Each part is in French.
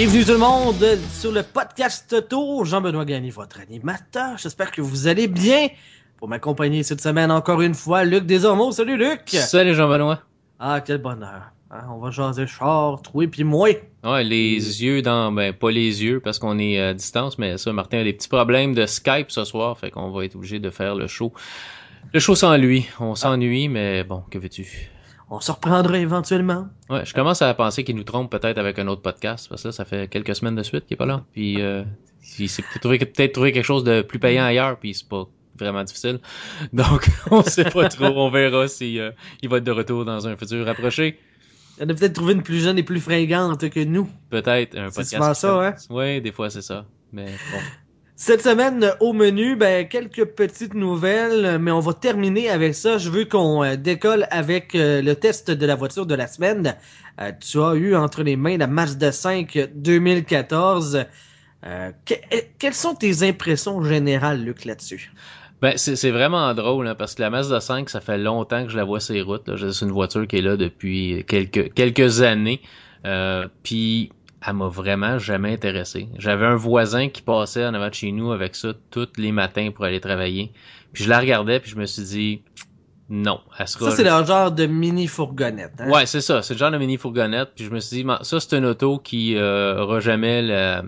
Bienvenue tout le monde sur le podcast Auto. Jean-Benoît Gagné, votre animateur. J'espère que vous allez bien. Pour m'accompagner cette semaine, encore une fois, Luc Desormeaux. Salut Luc! Salut Jean-Benoît. Ah, quel bonheur. Hein, on va jaser char, toi puis moi. Ouais, les yeux dans... Ben, pas les yeux parce qu'on est à distance, mais ça, Martin a des petits problèmes de Skype ce soir, fait qu'on va être obligé de faire le show. Le show sans lui. On s'ennuie, mais bon, que veux-tu? On se reprendra éventuellement. Ouais, je commence à penser qu'il nous trompe peut-être avec un autre podcast, parce que là, ça fait quelques semaines de suite qu'il est pas là. Puis, euh, il s'est peut-être trouvé, peut trouvé quelque chose de plus payant ailleurs, puis c'est pas vraiment difficile. Donc, on sait pas trop. On verra si euh, il va être de retour dans un futur rapproché. Il a peut-être trouvé une plus jeune et plus fringante que nous. Peut-être un podcast. C'est souvent ça, hein? Oui, des fois c'est ça. Mais bon. Cette semaine, au menu, ben, quelques petites nouvelles, mais on va terminer avec ça. Je veux qu'on euh, décolle avec euh, le test de la voiture de la semaine. Euh, tu as eu entre les mains la Mazda 5 2014. quelles sont tes impressions générales, Luc, là-dessus? Ben, c'est vraiment drôle, hein, parce que la Mazda 5, ça fait longtemps que je la vois sur les routes. C'est une voiture qui est là depuis quelques, années. Elle m'a vraiment jamais intéressé. J'avais un voisin qui passait en avant de chez nous avec ça tous les matins pour aller travailler. Puis je la regardais puis je me suis dit non, elle sera... Ça c'est le genre de mini fourgonnette. Hein? Ouais, c'est ça, c'est le genre de mini fourgonnette. Puis je me suis dit ça c'est une auto qui euh, aura jamais la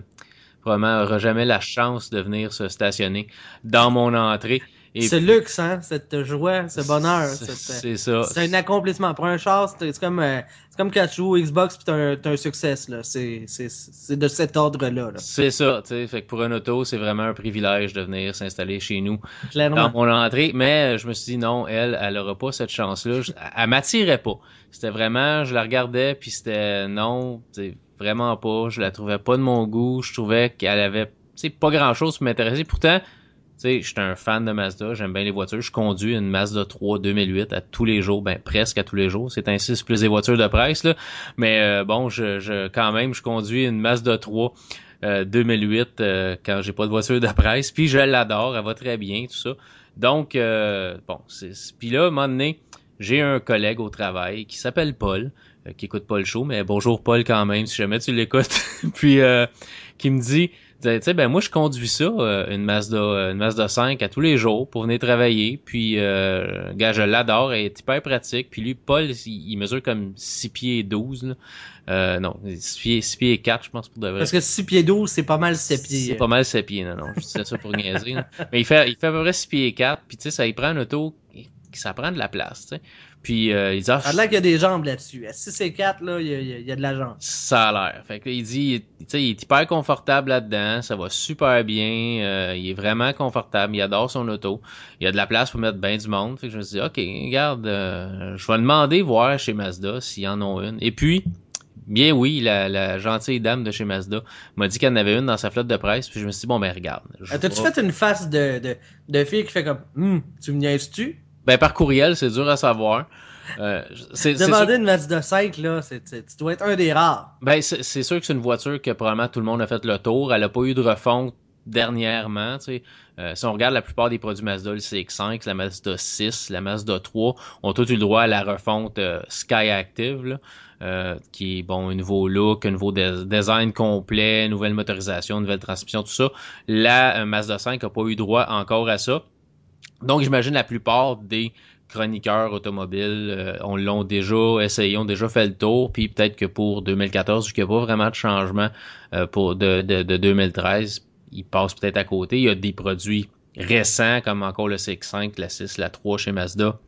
vraiment aura jamais la chance de venir se stationner dans mon entrée. Ce luxe, hein, cette joie, ce bonheur. C'est ça. C'est un accomplissement. Pour un char, c'est comme euh, c'est comme quand tu joues Xbox pis t'as un, un succès, là. C'est, c'est, c'est de cet ordre-là. C'est ça, tu sais. Fait que pour un auto, c'est vraiment un privilège de venir s'installer chez nous. Clairement. Dans mon entrée. Mais je me suis dit, non, elle, elle aura pas cette chance-là. Elle m'attirait pas. C'était vraiment, je la regardais puis c'était, non, vraiment pas. Je la trouvais pas de mon goût. Je trouvais qu'elle avait, pas grand-chose pour m'intéresser. Pourtant, sais, je suis un fan de Mazda, j'aime bien les voitures. Je conduis une Mazda 3 2008 à tous les jours, ben presque à tous les jours. C'est ainsi, c'est plus des voitures de presse là, mais euh, bon, je, quand même, je conduis une Mazda 3 2008 euh, quand j'ai pas de voiture de presse, puis je l'adore, elle va très bien tout ça. Donc euh, bon, c'est puis là, à un moment donné, j'ai un collègue au travail qui s'appelle Paul, qui écoute pas le show, mais bonjour Paul quand même, si jamais tu l'écoutes, puis qui me dit tu sais, ben moi je conduis ça, euh, une Mazda, euh, une Mazda 5 à tous les jours pour venir travailler. Puis, euh, gars, je l'adore, elle est hyper pratique. Puis lui, Paul, il, mesure comme 6 pieds 12. Là. Euh, non, 6 pieds, 6 pieds 4, je pense, pour de vrai. Parce que 6 pieds 12, c'est pas mal 7 pieds. C'est pas mal 7 pieds, non, non. Je disais ça pour niaiser. Mais il fait, il fait à peu près 6 pieds 4. Puis tu sais, ça il prend un auto, ça prend de la place, tu sais. Puis euh, il dit ah, là qu'il y a des jambes là-dessus. À 6 et 4, là, il y a, il y a de la jambe. Ça a l'air. Fait que il dit tu sais, il est hyper confortable là-dedans, ça va super bien, euh, il est vraiment confortable, il adore son auto. Il y a de la place pour mettre bien du monde. Fait que je me suis dit OK, regarde, euh, je vais demander voir chez Mazda s'il y en a une. Et puis Bien oui, la, la, gentille dame de chez Mazda m'a dit qu'elle en avait une dans sa flotte de presse, puis je me suis dit, bon ben regarde. T'as-tu fait une face de, de, de fille qui fait comme hum, tu me niaises-tu? Ben, par courriel, c'est dur à savoir. Euh, Demander une Mazda 5, là, tu dois être un des rares. Ben, c'est sûr que c'est une voiture que probablement tout le monde a fait le tour. Elle a pas eu de refonte dernièrement. Euh, si on regarde la plupart des produits Mazda, le CX5, la Mazda 6, la Mazda 3, ont tous eu le droit à la refonte euh, Sky Active, euh, qui est bon, un nouveau look, un nouveau design complet, nouvelle motorisation, nouvelle transmission, tout ça. La Mazda 5 n'a pas eu droit encore à ça. Donc, j'imagine la plupart des chroniqueurs automobiles euh, on l'ont déjà essayé, ont déjà fait le tour, puis peut-être que pour 2014, vu qu'il n'y a pas vraiment de changement euh, pour de, de, de 2013, ils passent peut-être à côté. Il y a des produits récents, comme encore le CX5, la 6, la 3 chez Mazda.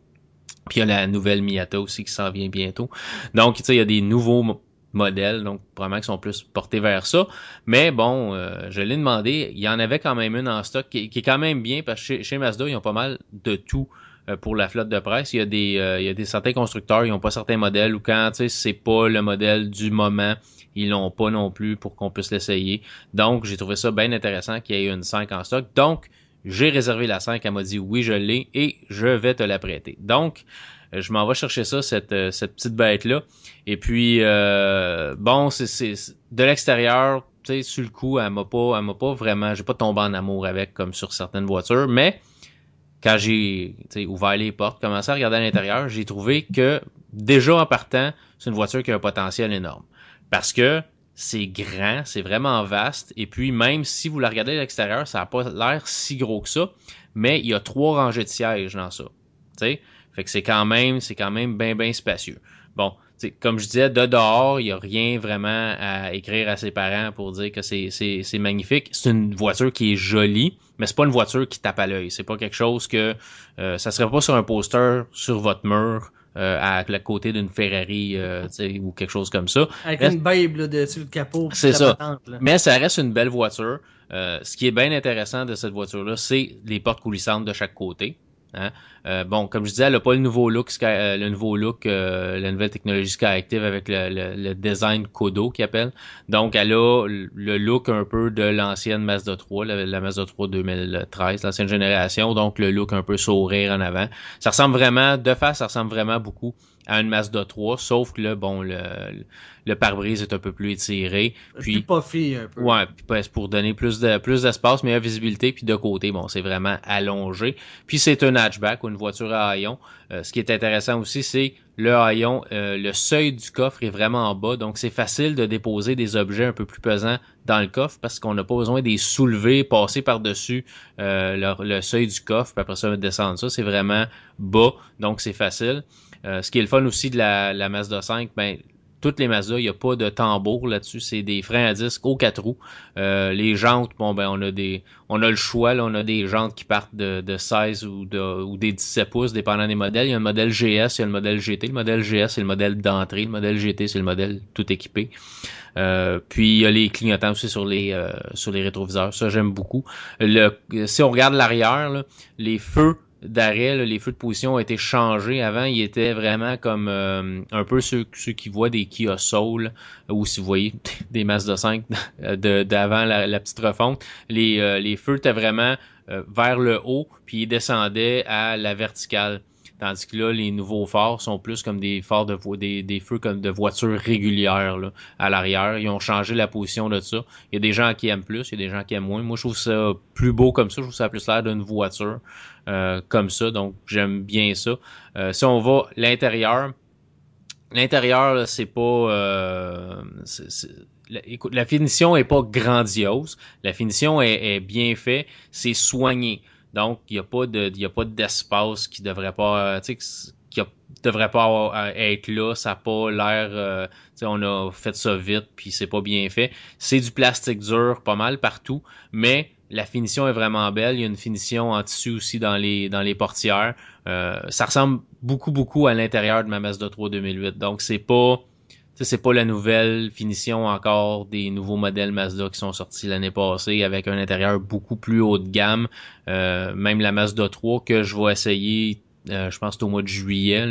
Puis il y a la nouvelle Miata aussi qui s'en vient bientôt. Donc, tu sais, il y a des nouveaux modèles, donc probablement qui sont plus portés vers ça. Mais bon, euh, je l'ai demandé, il y en avait quand même une en stock qui, est quand même bien parce que chez, Mazda, ils ont pas mal de tout euh, pour la flotte de presse. Il y a des, euh, il y a des certains constructeurs, ils n'ont pas certains modèles ou quand tu sais c'est pas le modèle du moment, ils l'ont pas non plus pour qu'on puisse l'essayer. Donc j'ai trouvé ça bien intéressant qu'il y ait une 5 en stock. Donc j'ai réservé la 5, elle m'a dit oui je l'ai et je vais te la prêter. Donc je m'en vais chercher ça, cette, cette petite bête-là. Et puis, euh, bon, c'est de l'extérieur, tu sais, sur le coup, elle m'a pas, elle m'a pas vraiment, j'ai pas tombé en amour avec comme sur certaines voitures, mais quand j'ai ouvert les portes, commencé à regarder à l'intérieur, j'ai trouvé que déjà en partant, c'est une voiture qui a un potentiel énorme. Parce que c'est grand, c'est vraiment vaste. Et puis, même si vous la regardez à l'extérieur, ça n'a pas l'air si gros que ça. Mais il y a trois rangées de sièges dans ça. sais Fait que c'est quand même, c'est quand même bien, bien spacieux. Bon, comme je disais, de dehors, il n'y a rien vraiment à écrire à ses parents pour dire que c'est, c'est, magnifique. C'est une voiture qui est jolie, mais c'est pas une voiture qui tape à l'œil. C'est pas quelque chose que euh, ça serait pas sur un poster sur votre mur euh, à la côté d'une Ferrari euh, ou quelque chose comme ça. Avec une Bible dessus le capot. C'est ça. Mais ça reste une belle voiture. Euh, ce qui est bien intéressant de cette voiture-là, c'est les portes coulissantes de chaque côté. Hein? Euh, bon, comme je disais, elle n'a pas le nouveau look, euh, le nouveau look, euh, la nouvelle technologie Skyactiv avec le, le, design Kodo qui appelle. Donc, elle a le look un peu de l'ancienne Mazda 3, la, Mazda 3 2013, l'ancienne génération. Donc, le look un peu sourire en avant. Ça ressemble vraiment, de face, ça ressemble vraiment beaucoup à une Mazda 3, sauf que là, bon, le, le pare-brise est un peu plus étiré. Puis, plus puffy un peu. Ouais, puis pour donner plus de plus d'espace, meilleure visibilité, puis de côté, bon, c'est vraiment allongé. Puis c'est un hatchback une voiture à haillons. Euh, ce qui est intéressant aussi, c'est le haillon, euh, le seuil du coffre est vraiment en bas, donc c'est facile de déposer des objets un peu plus pesants dans le coffre parce qu'on n'a pas besoin de les soulever, passer par-dessus euh, le, seuil du coffre, puis après ça descendre ça. C'est vraiment bas, donc c'est facile. Ce qui est le fun aussi de la, la Mazda 5, ben, toutes les Mazda, il n'y a pas de tambour là-dessus. C'est des freins à disque aux quatre roues. Euh, les jantes, bon ben on a des. On a le choix, là, on a des jantes qui partent de, de 16 ou, de, ou des 17 pouces, dépendant des modèles. Il y a le modèle GS, il y a le modèle GT. Le modèle GS, c'est le modèle d'entrée. Le modèle GT, c'est le modèle tout équipé. Euh, puis il y a les clignotants aussi sur les euh, sur les rétroviseurs. Ça j'aime beaucoup. Le, si on regarde l'arrière, les feux d'arrêt, les feux de position ont été changés. Avant, ils étaient vraiment comme euh, un peu ceux, ceux qui voient des Kia ou si vous voyez des masses de 5 d'avant la, petite refonte. Les, euh, les feux étaient vraiment euh, vers le haut, puis ils descendaient à la verticale. Tandis que là, les nouveaux phares sont plus comme des phares de des, des feux comme de voitures régulières là, à l'arrière. Ils ont changé la position de ça. Il y a des gens qui aiment plus, il y a des gens qui aiment moins. Moi, je trouve ça plus beau comme ça. Je trouve ça plus l'air d'une voiture euh, comme ça. Donc, j'aime bien ça. Euh, si on va l'intérieur, l'intérieur, c'est pas... Euh, la, finition est pas grandiose. La finition est, est bien faite. C'est soigné. Donc, il n'y a pas de, y a pas d'espace qui devrait pas, tu sais, qui devrait pas être là. Ça n'a pas l'air, euh, on a fait ça vite puis c'est pas bien fait. C'est du plastique dur pas mal partout, mais la finition est vraiment belle. Il y a une finition en tissu aussi dans les dans les portières. Euh, ça ressemble beaucoup beaucoup à l'intérieur de ma Mazda 3 2008. Donc c'est pas c'est pas la nouvelle finition encore des nouveaux modèles Mazda qui sont sortis l'année passée avec un intérieur beaucoup plus haut de gamme. Euh, même la Mazda 3 que je vais essayer, euh, je pense au mois de juillet,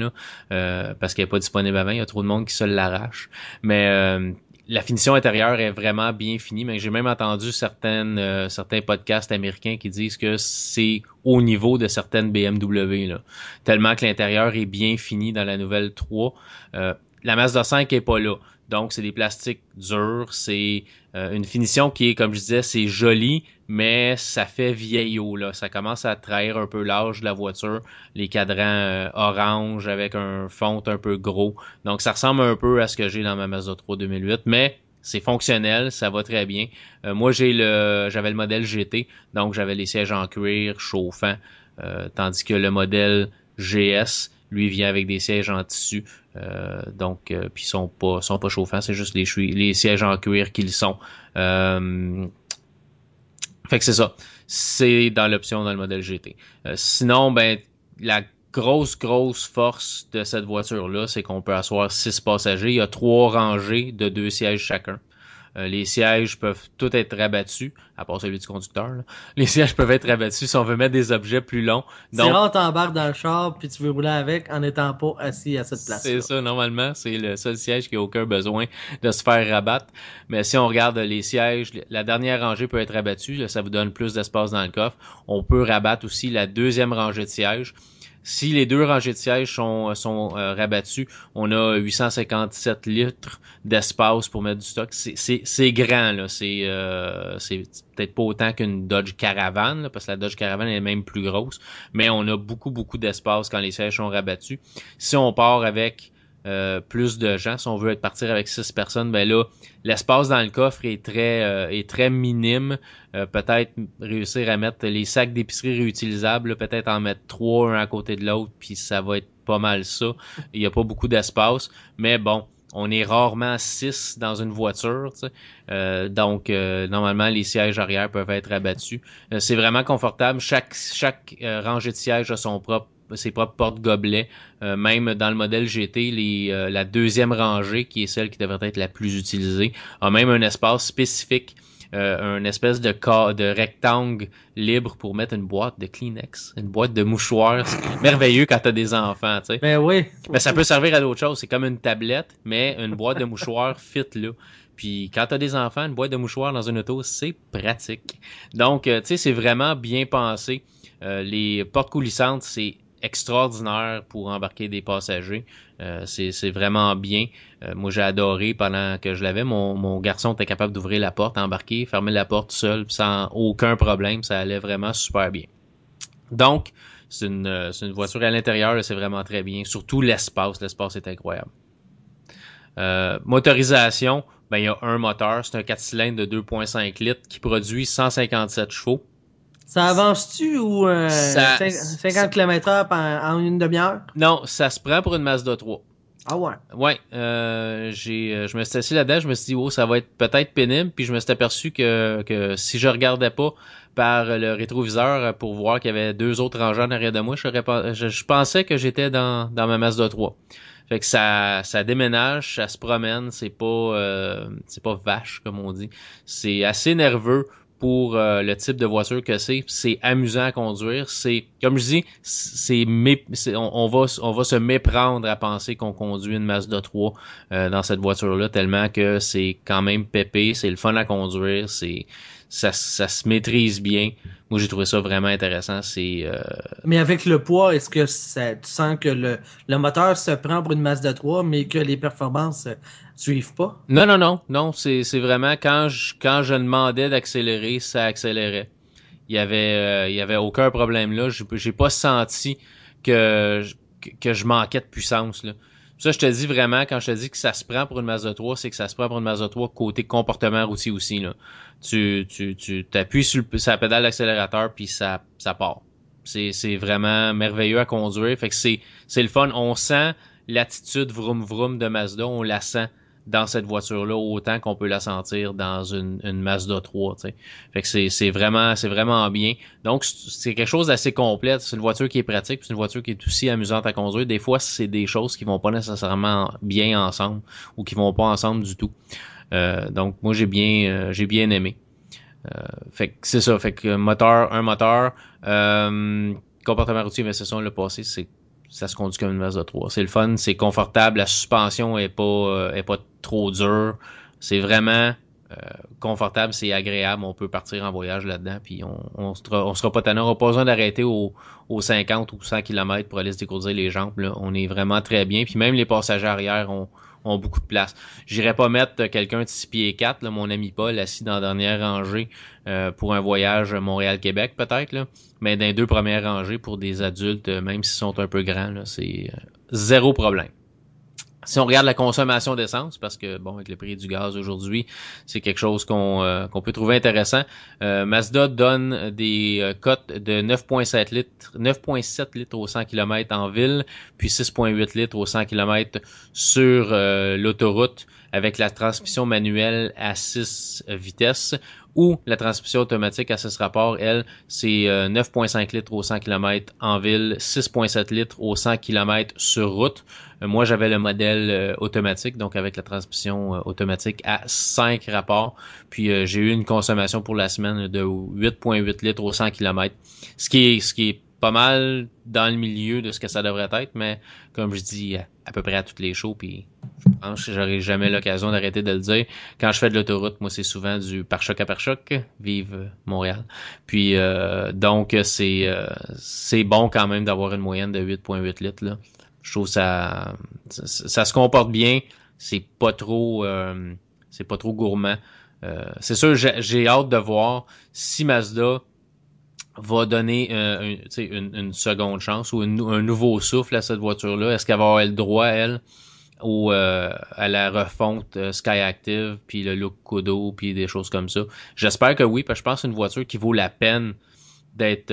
euh, parce qu'elle n'est pas disponible avant, il y a trop de monde qui se l'arrache. Mais la finition intérieure est vraiment bien finie, mais j'ai même entendu certaines, certains podcasts américains qui disent que c'est au niveau de certaines BMW, là, tellement que l'intérieur est bien fini dans la nouvelle 3 la Mazda 5 est pas là. Donc, c'est des plastiques durs. C'est euh, une finition qui est, comme je disais, c'est joli, mais ça fait vieillot. Là. Ça commence à trahir un peu l'âge de la voiture. Les cadrans euh, orange avec un fond un peu gros. Donc, ça ressemble un peu à ce que j'ai dans ma Mazda 3 2008, mais c'est fonctionnel, ça va très bien. Euh, moi, j'ai le, j'avais le modèle GT, donc j'avais les sièges en cuir chauffant, tandis que le modèle GS, lui vient avec des sièges en tissu. Euh, donc, euh, puis sont pas sont pas chauffants, c'est juste les, les sièges en cuir qu'ils sont. Euh, fait que c'est ça. C'est dans l'option dans le modèle GT. sinon, ben la grosse, grosse force de cette voiture-là, c'est qu'on peut asseoir six passagers. Il y a trois rangées de deux sièges chacun. Euh, les sièges peuvent tout être rabattus, à part celui du conducteur. Les sièges peuvent être rabattus si on veut mettre des objets plus longs. Donc, si on t'embarque dans le char puis tu veux rouler avec en n'étant pas assis à cette place. C'est ça, normalement, c'est le seul siège qui a aucun besoin de se faire rabattre. Mais si on regarde les sièges, la dernière rangée peut être rabattue, ça vous donne plus d'espace dans le coffre. On peut rabattre aussi la deuxième rangée de sièges. Si les deux rangées de sièges sont, sont euh, rabattues, on a 857 litres d'espace pour mettre du stock. C'est grand, là. C'est euh, peut-être pas autant qu'une Dodge Caravan, parce que la Dodge Caravan est même plus grosse. Mais on a beaucoup, beaucoup d'espace quand les sièges sont rabattus. Si on part avec euh, plus de gens. Si on veut être partir avec six personnes, ben là, l'espace dans le coffre est très euh, est très minime. Euh, peut-être réussir à mettre les sacs d'épicerie réutilisables, peut-être en mettre trois un à côté de l'autre, puis ça va être pas mal ça. Il n'y a pas beaucoup d'espace, mais bon, on est rarement six dans une voiture, donc normalement les sièges arrière peuvent être abattus. c'est vraiment confortable. Chaque chaque rangée de sièges a son propre ses propres porte-gobelets. Euh, même dans le modèle GT, les, euh, la deuxième rangée, qui est celle qui devrait être la plus utilisée, a même un espace spécifique. Euh, un espèce de cas de rectangle libre pour mettre une boîte de Kleenex, une boîte de mouchoirs. merveilleux quand t'as des enfants, tu sais. Ben oui. Mais ça peut servir à d'autres choses. C'est comme une tablette, mais une boîte de mouchoirs fit là. Puis quand t'as des enfants, une boîte de mouchoirs dans une auto, c'est pratique. Donc, tu sais, c'est vraiment bien pensé. les portes coulissantes, c'est extraordinaire pour embarquer des passagers. Euh, c'est vraiment bien. Euh, moi, j'ai adoré pendant que je l'avais. Mon, garçon était capable d'ouvrir la porte, embarquer, fermer la porte seul, sans aucun problème. Ça allait vraiment super bien. Donc, c'est une, euh, une, voiture à l'intérieur, c'est vraiment très bien. Surtout l'espace. L'espace est incroyable. motorisation, ben, il y a un moteur. C'est un 4 cylindres de 2.5 litres qui produit 157 chevaux. Ça avance-tu ou 50 km/h en, une demi-heure? Non, ça se prend pour une Mazda 3. Ah ouais? Ouais, euh, j'ai, euh, je me suis assis là-dedans, je me suis dit, oh, ça va être peut-être pénible, puis je me suis aperçu que, que si je regardais pas par le rétroviseur pour voir qu'il y avait deux autres rangées en arrière de moi, je, je, pensais que j'étais dans, dans ma Mazda 3. Fait que ça, ça déménage, ça se promène, c'est pas, euh, c'est pas vache comme on dit. C'est assez nerveux pour euh, le type de voiture que c'est. C'est amusant à conduire. C'est, comme je dis, c'est, on, va, on va se méprendre à penser qu'on conduit une Mazda 3 euh, dans cette voiture-là, tellement que c'est quand même pépé, c'est le fun à conduire, c'est, ça, ça se maîtrise bien. Moi, j'ai trouvé ça vraiment intéressant. C'est. Euh, mais avec le poids, est-ce que ça, tu sens que le, le moteur se prend pour une Mazda 3, mais que les performances euh, suivent pas? Non, non, non, non. C'est, c'est vraiment quand je quand je demandais d'accélérer, ça accélérait. Il y avait euh, il y avait aucun problème là. J'ai, j'ai pas senti que que je manquais de puissance là. Ça, je te dis vraiment, quand je te dis que ça se prend pour une Mazda 3, c'est que ça se prend pour une Mazda 3 côté comportement routier aussi. Là. Tu, tu, tu t'appuies sur, le, sur pédale d'accélérateur, puis ça, ça part. C'est, c'est vraiment merveilleux à conduire. Fait que c'est, c'est le fun. On sent l'attitude vroom vroom de Mazda, on la sent dans cette voiture-là autant qu'on peut la sentir dans une, une Mazda 3. T'sais. Fait que c'est, vraiment c'est vraiment bien. Donc c'est quelque chose d'assez complet. C'est une voiture qui est pratique, c'est une voiture qui est aussi amusante à conduire. Des fois, c'est des choses qui vont pas nécessairement bien ensemble ou qui vont pas ensemble du tout. Euh, donc moi j'ai bien euh, j'ai bien aimé. Euh, fait que c'est ça. Fait que moteur, un moteur, euh, comportement routier, mais c'est ça, le passé, c'est ça se conduit comme une Mazda 3. C'est le fun, c'est confortable, la suspension est pas euh, est pas trop dure. C'est vraiment euh, confortable, c'est agréable, on peut partir en voyage là-dedans, puis on, on, sera, on sera pas tannant, on n'a pas besoin d'arrêter aux, 50 ou 100 km pour aller se décourdir les jambes. Là. On est vraiment très bien, puis même les passagers arrière ont, ont beaucoup de place. J'irai pas mettre quelqu'un de 6 pieds 4, là, mon ami Paul, assis dans la dernière rangée euh, pour un voyage Montréal-Québec peut-être, mais dans les deux premières rangées pour des adultes, euh, même s'ils sont un peu grands, c'est euh, zéro problème. Si on regarde la consommation d'essence, parce que bon, avec le prix du gaz aujourd'hui, c'est quelque chose qu'on euh, peut trouver intéressant. Euh, Mazda donne des euh, cotes de 9.7 litres, 9.7 litres au 100 km en ville, puis 6.8 litres au 100 km sur l'autoroute avec la transmission manuelle à 6 vitesses ou la transmission automatique à ce rapport, elle, c'est 9.5 litres au 100 km en ville, 6.7 litres au 100 km sur route. Euh, moi, j'avais le modèle euh, automatique, donc avec la transmission euh, automatique à 5 rapports. Puis j'ai eu une consommation pour la semaine de 8.8 litres au 100 km. Ce qui est, ce qui est pas mal dans le milieu de ce que ça devrait être, mais comme je dis à, peu près à toutes les shows, puis je pense que j'aurai jamais l'occasion d'arrêter de le dire. Quand je fais de l'autoroute, moi c'est souvent du par choc à par choc, vive Montréal. Puis donc c'est c'est bon quand même d'avoir une moyenne de 8.8 litres là je trouve ça, ça, se comporte bien. C'est pas trop, euh, c'est pas trop gourmand. Euh, c'est sûr, j'ai hâte de voir si Mazda va donner euh, une, une, seconde chance ou un nouveau souffle à cette voiture-là? Est-ce qu'elle va avoir le droit, elle, au, à la refonte Sky Active, puis le look Kodo, puis des choses comme ça? J'espère que oui, parce que je pense que c'est une voiture qui vaut la peine d'être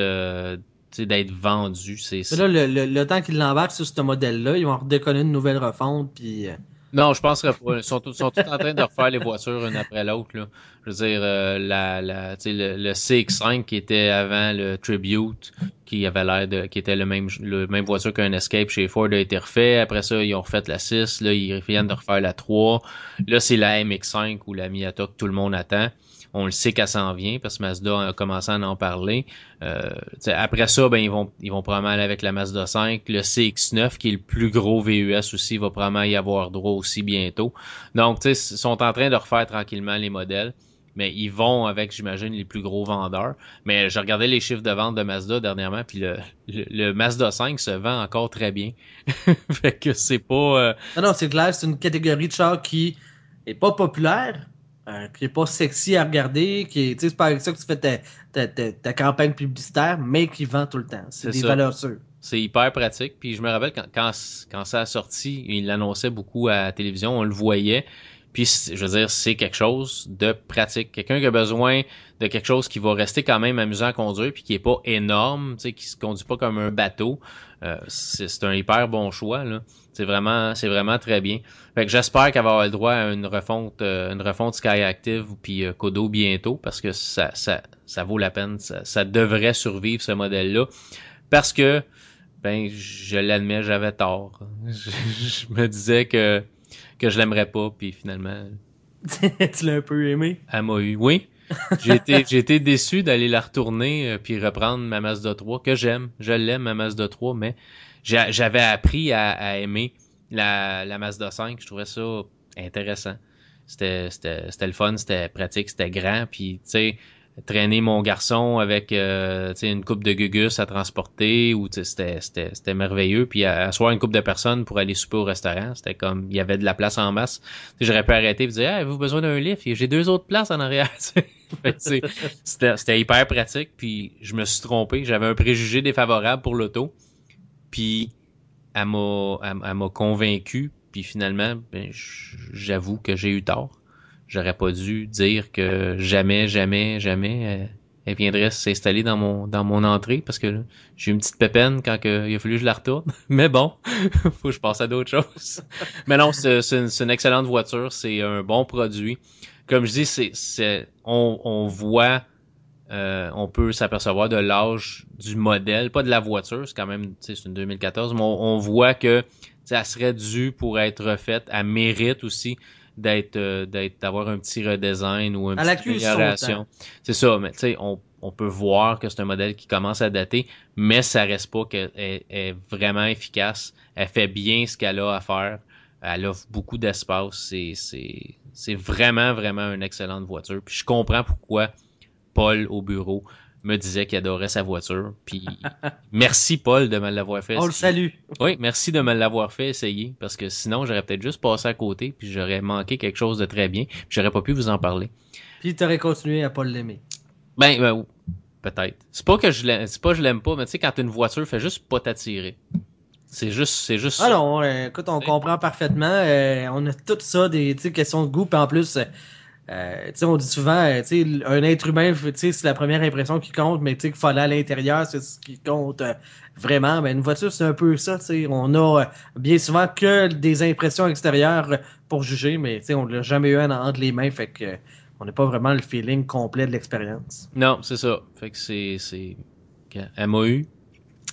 d'être vendue. C'est, Là, le, le, temps qu'ils l'embarquent sur ce modèle-là, ils vont redéconner une nouvelle refonte, puis... Non, je penserais pas. Ils sont, sont tous en train de refaire les voitures une après l'autre. Je veux dire, euh, la, la, le, le CX5 qui était avant le Tribute, qui avait l'air de, qui était le même, le même voiture qu'un Escape chez Ford a été refait. Après ça, ils ont refait la 6. Là, ils viennent de refaire la 3. Là, c'est la MX5 ou la Miata que tout le monde attend. On le sait qu'elle s'en vient parce que Mazda a commencé à en parler. Euh, après ça, ben ils vont ils vont probablement aller avec la Mazda 5. Le CX9, qui est le plus gros VUS aussi, va probablement y avoir droit aussi bientôt. Donc, ils sont en train de refaire tranquillement les modèles mais ils vont avec, j'imagine, les plus gros vendeurs. Mais je regardais les chiffres de vente de Mazda dernièrement, puis le, le, Mazda 5 se vend encore très bien. fait que c'est pas... Euh... Non, non, c'est clair, c'est une catégorie de chars qui est pas populaire, euh, qui est pas sexy à regarder, qui est, c'est pas avec ça que tu fais ta, ta, ta, campagne publicitaire, mais qui vend tout le temps. C'est des valeurs sûres. C'est hyper pratique. Puis je me rappelle quand, quand, quand ça a sorti, il l'annonçait beaucoup à la télévision, on le voyait. Puis, je veux dire, c'est quelque chose de pratique. Quelqu'un qui a besoin de quelque chose qui va rester quand même amusant à conduire, puis qui est pas énorme, tu sais, qui se conduit pas comme un bateau, euh, c'est un hyper bon choix. Là. C'est vraiment, c'est vraiment très bien. Fait que j'espère qu'elle va avoir le droit à une refonte, euh, une refonte Sky Active puis euh, Kodo bientôt, parce que ça, ça, ça vaut la peine. Ça, ça devrait survivre ce modèle-là, parce que, ben, je l'admets, j'avais tort. je me disais que que je l'aimerais pas, puis finalement. tu l'as un peu aimé? Elle m'a eu, oui. J'ai été, j'ai été déçu d'aller la retourner euh, puis reprendre ma Mazda 3, que j'aime. Je l'aime, ma Mazda 3, mais j'avais appris à, aimer la, la Mazda 5. Je trouvais ça intéressant. C'était, c'était, c'était le fun, c'était pratique, c'était grand. Puis, tu sais, traîner mon garçon avec euh, une coupe de gugus à transporter ou c'était merveilleux. Puis asseoir une coupe de personnes pour aller souper au restaurant. C'était comme il y avait de la place en masse. J'aurais pu arrêter et dire avez-vous besoin d'un lift? J'ai deux autres places en arrière c'était hyper pratique. Puis je me suis trompé. J'avais un préjugé défavorable pour l'auto. Puis elle m'a elle, m'a convaincu. Puis finalement ben, j'avoue que j'ai eu tort j'aurais pas dû dire que jamais, jamais, jamais euh, elle viendrait s'installer dans mon dans mon entrée parce que j'ai eu une petite pépine quand il a fallu que je la retourne. Mais bon, faut que je passe à d'autres choses. Mais non, c'est une, excellente voiture, c'est un bon produit. Comme je dis, c'est on, on voit euh, on peut s'apercevoir de l'âge du modèle, pas de la voiture, c'est quand même, c'est une 2014, mais on, on voit que ça serait dû pour être refaite, à mérite aussi d'être euh, d'être d'avoir un petit redesign ou une petite amélioration. C'est ça, mais tu sais, on, on peut voir que c'est un modèle qui commence à dater, mais ça reste pas qu'elle est, vraiment efficace. Elle fait bien ce qu'elle a à faire. Elle offre beaucoup d'espace. C'est, c'est, c'est vraiment, vraiment une excellente voiture. Puis je comprends pourquoi Paul au bureau me disait qu'il adorait sa voiture. Puis merci Paul de me l'avoir fait. On le salue. Oui, merci de me l'avoir fait essayer parce que sinon j'aurais peut-être juste passé à côté puis j'aurais manqué quelque chose de très bien. J'aurais pas pu vous en parler. Puis tu aurais continué à pas l'aimer. Ben, ben peut-être. C'est pas que je l'aime, c'est pas que je l'aime pas, mais tu sais quand une voiture fait juste pas t'attirer. C'est juste, c'est juste. Ah non, écoute, on comprend parfaitement. Euh, on a tout ça, des questions de goût, puis en plus, euh, on dit souvent, euh, un être humain, c'est la première impression qui compte, mais qu'il faut aller à l'intérieur, c'est ce qui compte euh, vraiment. Mais une voiture, c'est un peu ça. On a bien souvent que des impressions extérieures pour juger, mais on l'a jamais eu entre les mains, fait que on n'a pas vraiment le feeling complet de l'expérience. Non, c'est ça. Fait que c'est. Elle m'a eu.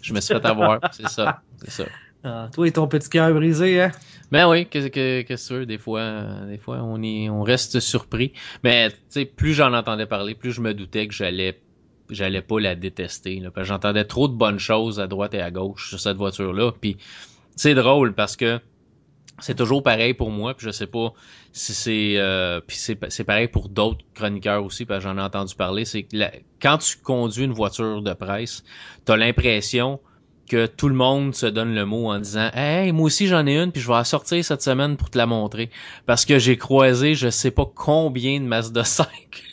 Je me suis fait avoir. c'est ça. C'est ça. Ah, toi et ton petit cœur brisé, hein? Ben oui, qu'est-ce que, que, que des fois, des fois, on est, on reste surpris. Mais, tu sais, plus j'en entendais parler, plus je me doutais que j'allais, j'allais pas la détester, là. Parce j'entendais trop de bonnes choses à droite et à gauche sur cette voiture-là. Puis, c'est drôle parce que c'est toujours pareil pour moi, puis je sais pas si c'est euh, puis c'est, pareil pour d'autres chroniqueurs aussi parce que j'en ai entendu parler, c'est que quand tu conduis une voiture de presse, tu as l'impression que tout le monde se donne le mot en disant Hey, moi aussi j'en ai une, puis je vais la sortir cette semaine pour te la montrer. Parce que j'ai croisé je sais pas combien de Mazda 5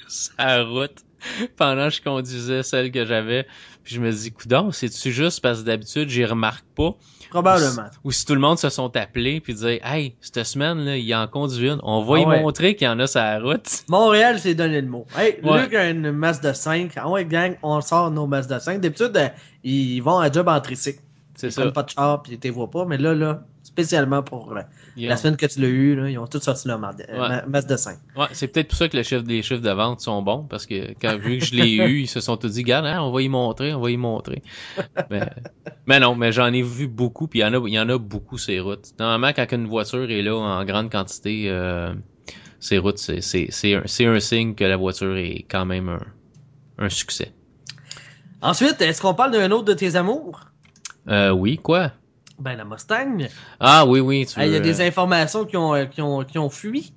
sur la route pendant que je conduisais celle que j'avais. Puis je me dis, coudon, c'est-tu juste parce que d'habitude j'y remarque pas? Probablement. Ou, si tout le monde se sont appelés puis dire Hey, cette semaine, là, il en conduit une, on va Ah y ouais. montrer qu'il y en a sur la route. Montréal s'est donné le mot. Hey, Ouais. Luc a une masse de 5. Ah ouais, gang, on sort nos masses de 5. D'habitude, euh, ils vont à job en tricycle. C'est Ils ça. pas de char puis ils te voient pas. Mais là, là, spécialement pour euh, la semaine que tu l'as eu, là, ils ont tous sorti leur Ouais. masse de 5. Ouais, c'est peut-être pour ça que le chiffre, les chiffres de vente sont bons, parce que quand vu que je l'ai eu, ils se sont tous dit, regarde, hein, on va y montrer, on va y montrer. mais, mais non, mais j'en ai vu beaucoup, puis il y en a, il y en a beaucoup ces routes. Normalement, quand une voiture est là en grande quantité, euh, ces routes, c'est, c'est, c'est, un, c'est un signe que la voiture est quand même un, un succès. Ensuite, est-ce qu'on parle d'un autre de tes amours? Euh, oui, quoi? Ben, la Mustang. Ah oui, oui. Tu Il y a des euh, informations qui ont, euh, qui ont, qui ont fui.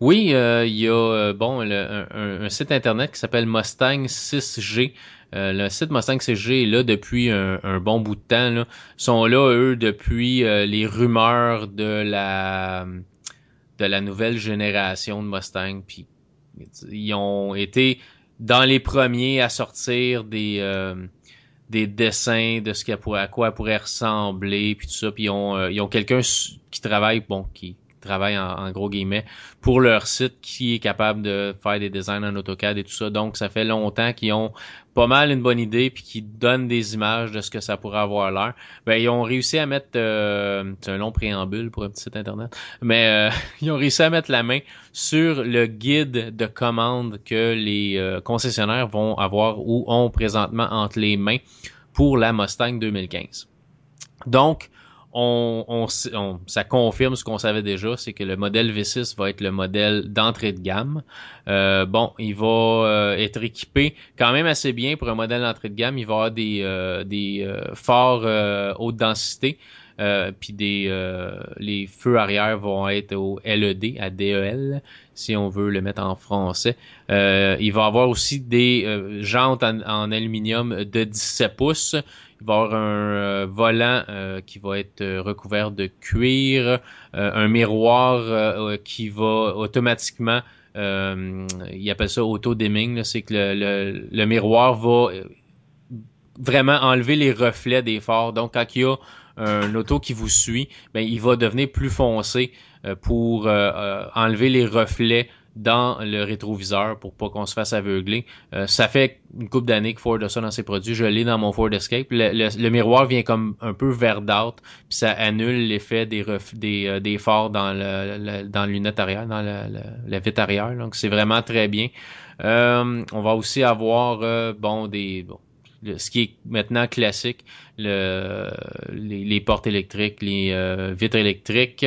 Oui, euh, il y a euh, bon le- un- un site internet qui s'appelle Mustang 6G. Euh, le site Mustang 6G est là depuis un, bon bout de temps. Là. Ils sont là, eux, depuis euh, les rumeurs de la de la nouvelle génération de Mustang. Puis ils ont été dans les premiers à sortir des euh, des dessins de ce qu'elle à quoi elle pourrait ressembler, puis tout ça. Puis ils ont, euh, ils ont quelqu'un qui travaille, bon, qui travaille en, en gros guillemets pour leur site, qui est capable de faire des designs en AutoCAD et tout ça. Donc ça fait longtemps qu'ils ont pas mal une bonne idée, puis qui donnent des images de ce que ça pourrait avoir l'air. Ben ils ont réussi à mettre, euh, c'est un long préambule pour un petit site internet, mais euh, ils ont réussi à mettre la main sur le guide de commande que les euh, concessionnaires vont avoir ou ont présentement entre les mains pour la Mustang 2015. Donc, on, on, ça confirme ce qu'on savait déjà, c'est que le modèle V6 va être le modèle d'entrée de gamme. Euh, bon, il va euh, être équipé quand même assez bien pour un modèle d'entrée de gamme. Il va avoir des, euh, phares euh, haute densité. Puis des les feux arrière vont être au LED à DEL si on veut le mettre en français. Il va avoir aussi des jantes en aluminium de 17 pouces. Il va y avoir un euh, volant euh, qui va être euh, recouvert de cuir, un miroir qui va automatiquement, euh, il appelle ça auto-dimming, c'est que le, le, le miroir va vraiment enlever les reflets des phares. Donc quand il y a un auto qui vous suit, ben, il va devenir plus foncé pour enlever les reflets dans le rétroviseur pour pas qu'on se fasse aveugler. Euh, ça fait une couple d'années que Ford a ça dans ses produits. Je l'ai dans mon Ford Escape. Le, le- le miroir vient comme un peu verdâtre, puis ça annule l'effet des, ref- des, euh, des phares dans le, le- dans la arrière, dans la, la, la vitre arrière. Donc c'est vraiment très bien. Euh, on va aussi avoir euh, bon des bon, le- ce qui est maintenant classique, le, les, portes électriques, les euh, vitres électriques.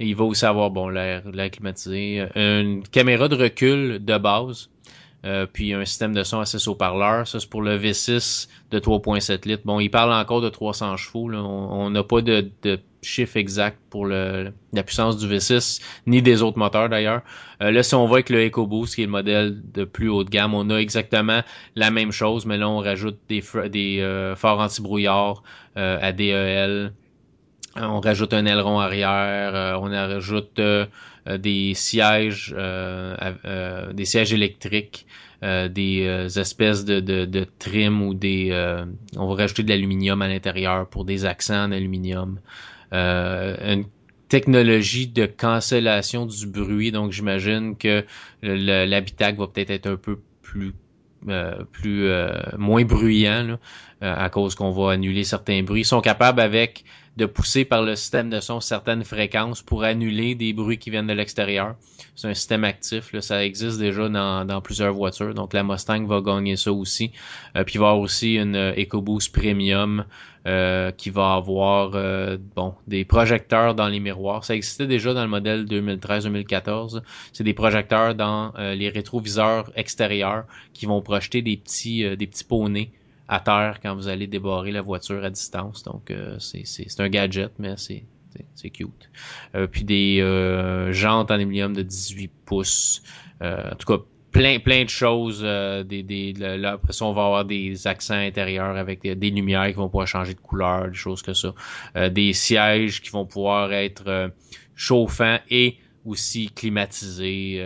Il va aussi avoir bon l'air l'air climatisé, une caméra de recul de base, euh, puis un système de son assez haut-parleur. Ça c'est pour le V6 de 3.7 litres. Bon, il parle encore de 300 chevaux. Là. On n'a pas de, de chiffre exact pour le, la puissance du V6 ni des autres moteurs d'ailleurs. Euh, là, si on va avec le EcoBoost, qui est le modèle de plus haut de gamme, on a exactement la même chose, mais là, on rajoute des, des euh, phares anti-brouillard euh, à DEL. On rajoute un aileron arrière, euh, on rajoute des sièges, euh, euh, des sièges électriques, euh, des euh, espèces de, de, de trim ou des, euh, on va rajouter de l'aluminium à l'intérieur pour des accents en aluminium. Euh, une technologie de cancellation du bruit, donc j'imagine que le- l'habitacle va peut-être être un peu plus euh, plus euh, moins bruyant là, euh, à cause qu'on va annuler certains bruits. Ils sont capables avec de pousser par le système de son certaines fréquences pour annuler des bruits qui viennent de l'extérieur. C'est un système actif, là, ça existe déjà dans, plusieurs voitures, donc la Mustang va gagner ça aussi. Euh, puis il va y avoir aussi une euh, EcoBoost Premium euh, qui va avoir bon des projecteurs dans les miroirs. Ça existait déjà dans le modèle 2013-2014. C'est des projecteurs dans les rétroviseurs extérieurs qui vont projeter des petits des petits poneys à terre quand vous allez débarrer la voiture à distance. Donc euh, c'est un gadget mais c'est c'est- cute. Euh, puis des euh, jantes en aluminium de 18 pouces. Euh, en tout cas plein plein de choses euh, des des là, après ça on va avoir des accents intérieurs avec des, des lumières qui vont pouvoir changer de couleur des choses que ça Euh, des sièges qui vont pouvoir être chauffants et aussi climatisés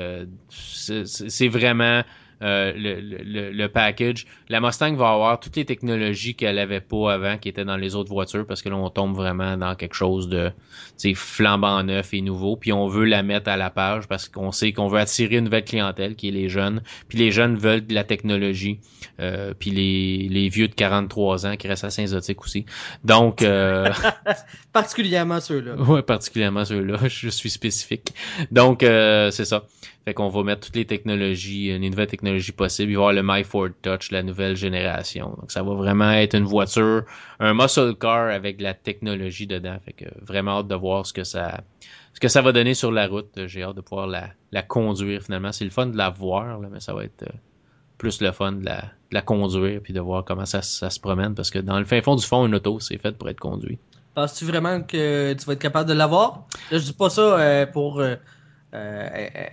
c'est vraiment euh, le, le, le, package. La Mustang va avoir toutes les technologies qu'elle avait pas avant, qui étaient dans les autres voitures, parce que là, on tombe vraiment dans quelque chose de flambant neuf et nouveau. Puis on veut la mettre à la page parce qu'on sait qu'on veut attirer une nouvelle clientèle, qui est les jeunes. Puis les jeunes veulent de la technologie. Euh, puis les, les vieux de 43 ans qui restent assez exotiques aussi. Donc... Euh... particulièrement ceux-là. Ouais, particulièrement ceux-là. Je suis spécifique. Donc, euh, c'est ça. Fait qu'on va mettre toutes les technologies, euh, les nouvelles technologies possibles. Il va y avoir le My Ford Touch, la nouvelle génération. Donc ça va vraiment être une voiture, un muscle car avec de la technologie dedans. Fait que vraiment hâte de voir ce que ça, ce que ça va donner sur la route. J'ai hâte de pouvoir la, la conduire finalement. C'est le fun de la voir, là, mais ça va être euh, plus le fun de la, de la conduire puis de voir comment ça, ça se promène. Parce que dans le fin fond du fond, une auto, c'est fait pour être conduit. Penses-tu vraiment que tu vas être capable de l'avoir? Je dis pas ça euh, pour euh,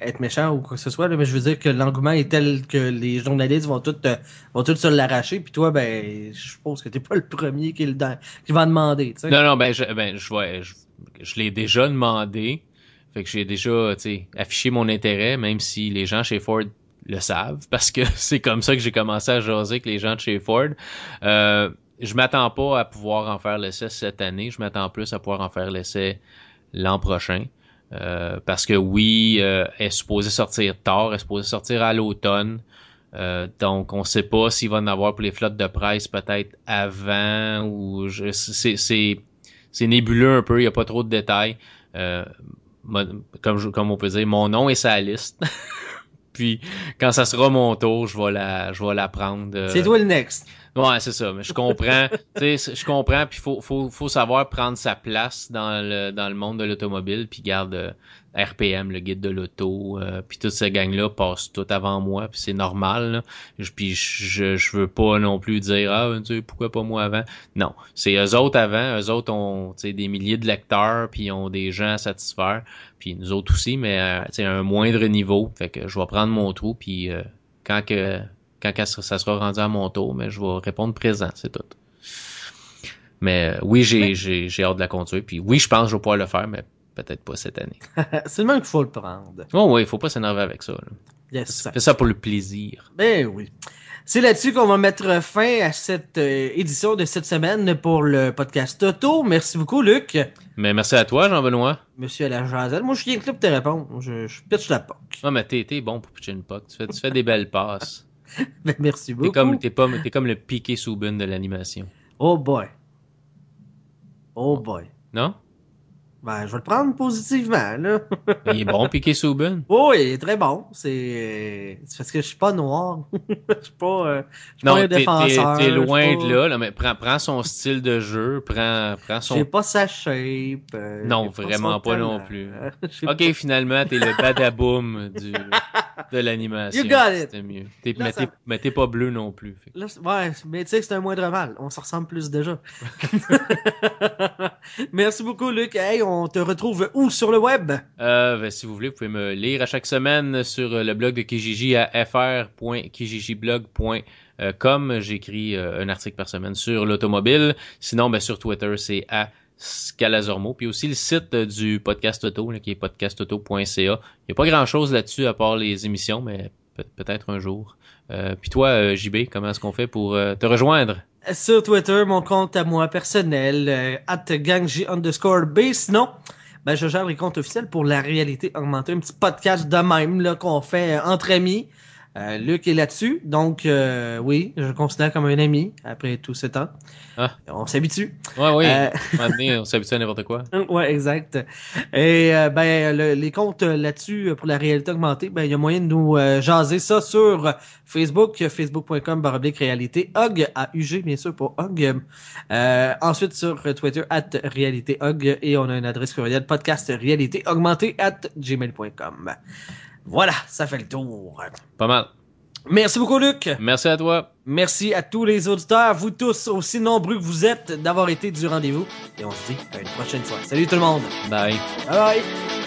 être méchant ou quoi que ce soit, mais je veux dire que l'engouement est tel que les journalistes vont tous tous se l'arracher, puis toi, ben, je suppose que t'es pas le premier qui, le, qui va demander. Non, non, ben, je, ben, je, je, l'ai déjà demandé, fait que j'ai déjà, affiché mon intérêt, même si les gens chez Ford le savent, parce que c'est comme ça que j'ai commencé à jaser avec les gens de chez Ford. Euh, je m'attends pas à pouvoir en faire l'essai cette année, je m'attends plus à pouvoir en faire l'essai l'an prochain. Euh, parce que oui, euh, elle est supposée sortir tard, elle est supposée sortir à l'automne. Euh, donc, on sait pas s'il va en avoir pour les flottes de presse peut-être avant ou c'est c'est nébuleux un peu, il y a pas trop de détails. comme je, comme on peut dire, mon nom est sa liste. Puis quand ça sera mon tour, je vais la je vais la prendre. C'est toi le next. Ouais, c'est ça. Mais je comprends. tu sais, je comprends. Puis faut, faut, faut savoir prendre sa place dans le, dans le monde de l'automobile. Puis garde euh, RPM, le guide de l'auto. Euh, puis toute cette gang-là passe tout avant moi. Puis c'est normal. Puis je, je veux pas non plus dire ah tu sais, pourquoi pas moi avant? Non, c'est eux autres avant. Eux autres ont des milliers de lecteurs. Puis ont des gens à satisfaire. Puis nous autres aussi, mais euh, à un moindre niveau. Fait que je vais prendre mon trou. Puis euh, quand que quand ça sera rendu à mon tour, mais je vais répondre présent, c'est tout. Mais euh, oui, j'ai, j'ai, j'ai hâte de la conduire. Puis oui, je pense que je vais pouvoir le faire, mais peut-être pas cette année. c'est le même qu'il faut le prendre. Oh oui, il faut pas s'énerver avec ça. Yes. Fais ça pour le plaisir. Ben oui. C'est là-dessus qu'on va mettre fin à cette euh, édition de cette semaine pour le podcast Toto. Merci beaucoup, Luc. Mais merci à toi, Jean-Benoît. Monsieur la Jazel. Moi, je suis inclus pour te répondre. Je, je pitch la POC. Non, mais t'es, t'es bon pour pitcher une POC. Tu fais, tu fais des belles passes. Ben, merci beaucoup. T'es comme, t'es pas, t'es comme le piqué Souben de l'animation. Oh boy. Oh boy. Non? Ben, je vais le prendre positivement, là. il est bon, Piqué Souben? Oui, il est très bon. C'est parce que je suis pas noir. je suis pas, euh, je suis non, pas un défenseur. T'es loin de là, là, mais prends, prends son style de jeu, prends, prends son... J'ai pas sa shape. Euh, non, vraiment pas, non plus. ok, pas... finalement, t'es le badaboum du, de l'animation. You got it! C'est mieux. Es, mais t'es pas bleu non plus. Là, ouais, mais tu sais que c'est un moindre mal. On se ressemble plus déjà. Merci beaucoup, Luc. Hey, on te retrouve où? Sur le web? Euh, ben, si vous voulez, vous pouvez me lire à chaque semaine sur le blog de Kijiji à fr.kijijiblog.com. J'écris euh, un article par semaine sur l'automobile. Sinon, ben, sur Twitter, c'est à Scalazormo. Puis aussi le site du podcast auto, qui est podcastauto.ca. Il n'y a pas grand-chose là-dessus à part les émissions, mais peut-être un jour. Euh, puis toi, euh, JB, comment est-ce qu'on fait pour te rejoindre? Sur Twitter, mon compte à moi personnel, euh, at gangji underscore B. Sinon, ben, je gère les comptes officiels pour la réalité augmentée. Un petit podcast de même qu'on fait euh, entre amis. Euh, Luc est là-dessus, donc euh, oui, je le considère comme un ami après tout ce temps. Ah. On s'habitue. Ouais, oui. Euh... on s'habitue à n'importe quoi. ouais, exact. Et ben les comptes là-dessus pour la réalité augmentée, ben il y a moyen de nous jaser ça sur Facebook, facebook.com baroblique réalité hug à UG bien sûr pour hug. ensuite sur Twitter at réalité hug et on a une adresse courriel podcast réalité augmentée at gmail.com. Voilà, ça fait le tour. Pas mal. Merci beaucoup, Luc. Merci à toi. Merci à tous les auditeurs, vous tous aussi nombreux que vous êtes, d'avoir été du rendez-vous. Et on se dit à une prochaine fois. Salut tout le monde. Bye. Bye bye.